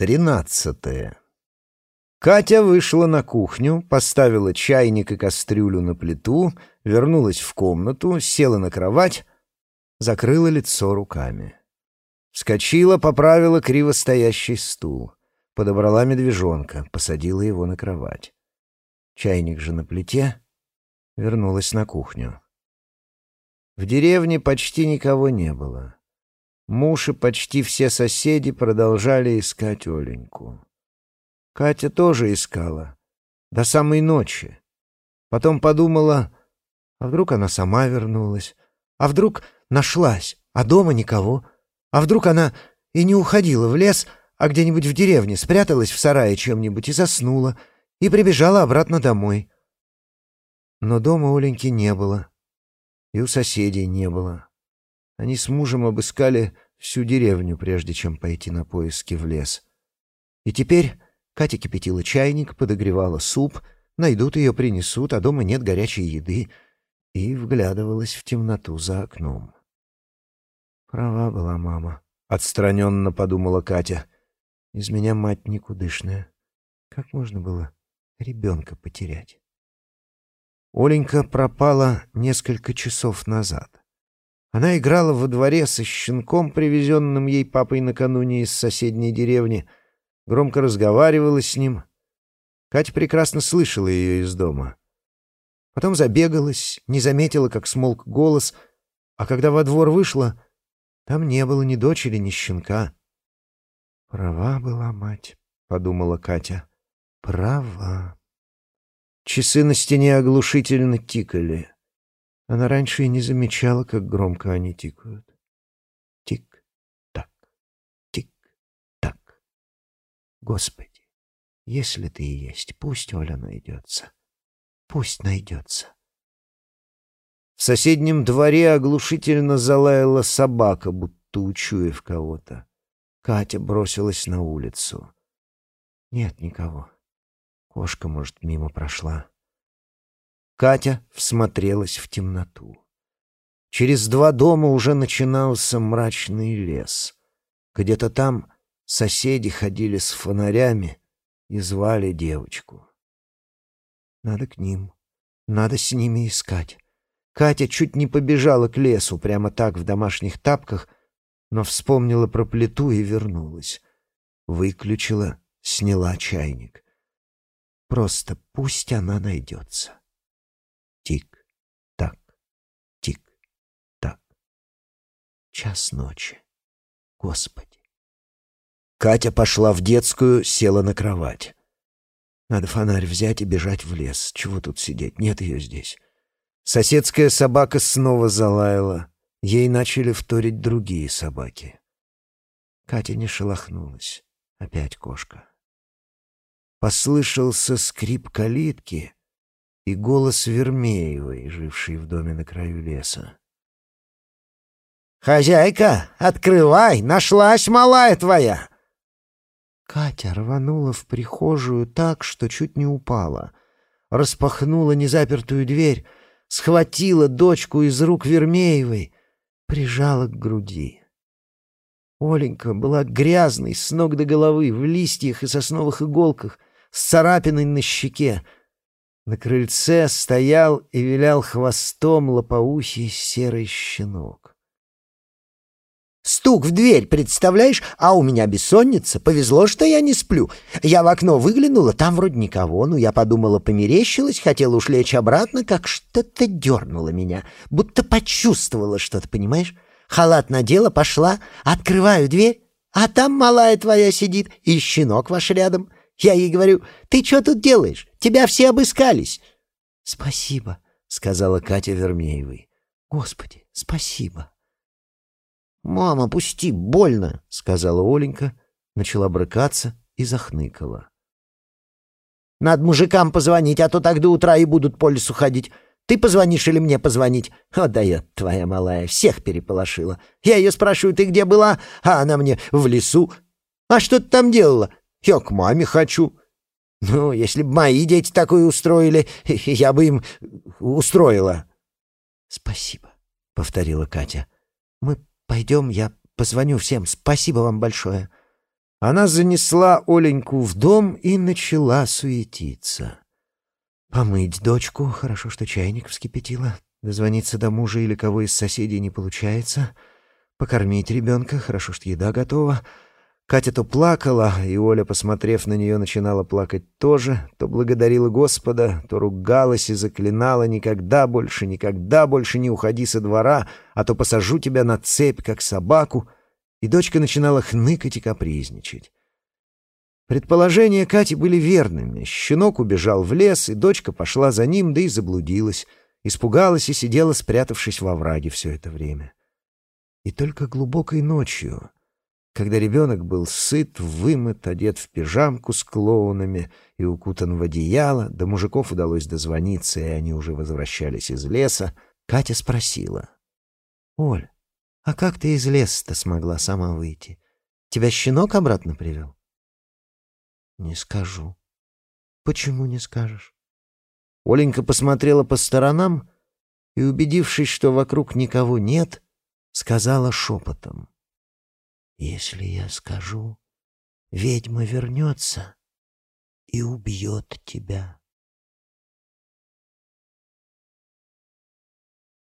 Тринадцатое. Катя вышла на кухню, поставила чайник и кастрюлю на плиту, вернулась в комнату, села на кровать, закрыла лицо руками. Вскочила, поправила криво стоящий стул. Подобрала медвежонка, посадила его на кровать. Чайник же на плите, вернулась на кухню. В деревне почти никого не было. Муж и почти все соседи продолжали искать Оленьку. Катя тоже искала. До самой ночи. Потом подумала, а вдруг она сама вернулась? А вдруг нашлась, а дома никого? А вдруг она и не уходила в лес, а где-нибудь в деревне спряталась в сарае чем-нибудь и заснула, и прибежала обратно домой? Но дома Оленьки не было, и у соседей не было. Они с мужем обыскали всю деревню, прежде чем пойти на поиски в лес. И теперь Катя кипятила чайник, подогревала суп, найдут ее, принесут, а дома нет горячей еды, и вглядывалась в темноту за окном. «Права была мама», — отстраненно подумала Катя. «Из меня мать никудышная. Как можно было ребенка потерять?» Оленька пропала несколько часов назад. Она играла во дворе со щенком, привезенным ей папой накануне из соседней деревни, громко разговаривала с ним. Катя прекрасно слышала ее из дома. Потом забегалась, не заметила, как смолк голос, а когда во двор вышла, там не было ни дочери, ни щенка. «Права была мать», — подумала Катя. «Права». Часы на стене оглушительно тикали. Она раньше и не замечала, как громко они тикают. Тик-так, тик-так. Господи, если ты и есть, пусть Оля найдется. Пусть найдется. В соседнем дворе оглушительно залаяла собака, будто учуяв кого-то. Катя бросилась на улицу. Нет никого. Кошка, может, мимо прошла. Катя всмотрелась в темноту. Через два дома уже начинался мрачный лес. Где-то там соседи ходили с фонарями и звали девочку. Надо к ним, надо с ними искать. Катя чуть не побежала к лесу, прямо так, в домашних тапках, но вспомнила про плиту и вернулась. Выключила, сняла чайник. Просто пусть она найдется. Тик-так, тик-так. Час ночи. Господи. Катя пошла в детскую, села на кровать. Надо фонарь взять и бежать в лес. Чего тут сидеть? Нет ее здесь. Соседская собака снова залаяла. Ей начали вторить другие собаки. Катя не шелохнулась. Опять кошка. Послышался скрип калитки, и голос Вермеевой, жившей в доме на краю леса. «Хозяйка, открывай! Нашлась малая твоя!» Катя рванула в прихожую так, что чуть не упала. Распахнула незапертую дверь, схватила дочку из рук Вермеевой, прижала к груди. Оленька была грязной с ног до головы, в листьях и сосновых иголках, с царапиной на щеке — на крыльце стоял и вилял хвостом лопоухий серый щенок. Стук в дверь, представляешь? А у меня бессонница. Повезло, что я не сплю. Я в окно выглянула, там вроде никого. Ну, я подумала, померещилась, хотела уж лечь обратно, как что-то дернуло меня. Будто почувствовала что-то, понимаешь? Халат надела, пошла, открываю дверь, а там малая твоя сидит и щенок ваш рядом. Я ей говорю, ты что тут делаешь? Тебя все обыскались. — Спасибо, — сказала Катя Вермеевой. — Господи, спасибо. — Мама, пусти, больно, — сказала Оленька, начала брыкаться и захныкала. — Надо мужикам позвонить, а то так до утра и будут по лесу ходить. Ты позвонишь или мне позвонить? О, дает твоя малая, всех переполошила. Я ее спрашиваю, ты где была? А она мне в лесу. А что ты там делала? Я к маме хочу. Ну, если бы мои дети такое устроили, я бы им устроила. Спасибо, повторила Катя. Мы пойдем, я позвоню всем. Спасибо вам большое. Она занесла Оленьку в дом и начала суетиться. Помыть дочку, хорошо, что чайник вскипятила. Дозвониться до мужа или кого из соседей не получается. Покормить ребенка, хорошо, что еда готова. Катя то плакала, и Оля, посмотрев на нее, начинала плакать тоже, то благодарила Господа, то ругалась и заклинала «никогда больше, никогда больше не уходи со двора, а то посажу тебя на цепь, как собаку», и дочка начинала хныкать и капризничать. Предположения Кати были верными. Щенок убежал в лес, и дочка пошла за ним, да и заблудилась. Испугалась и сидела, спрятавшись во враге все это время. И только глубокой ночью, когда ребенок был сыт, вымыт, одет в пижамку с клоунами и укутан в одеяло, до мужиков удалось дозвониться, и они уже возвращались из леса, Катя спросила. «Оль, а как ты из леса-то смогла сама выйти? Тебя щенок обратно привел? Не скажу. Почему не скажешь? Оленька посмотрела по сторонам и, убедившись, что вокруг никого нет, сказала шепотом. Если я скажу, ведьма вернется и убьет тебя.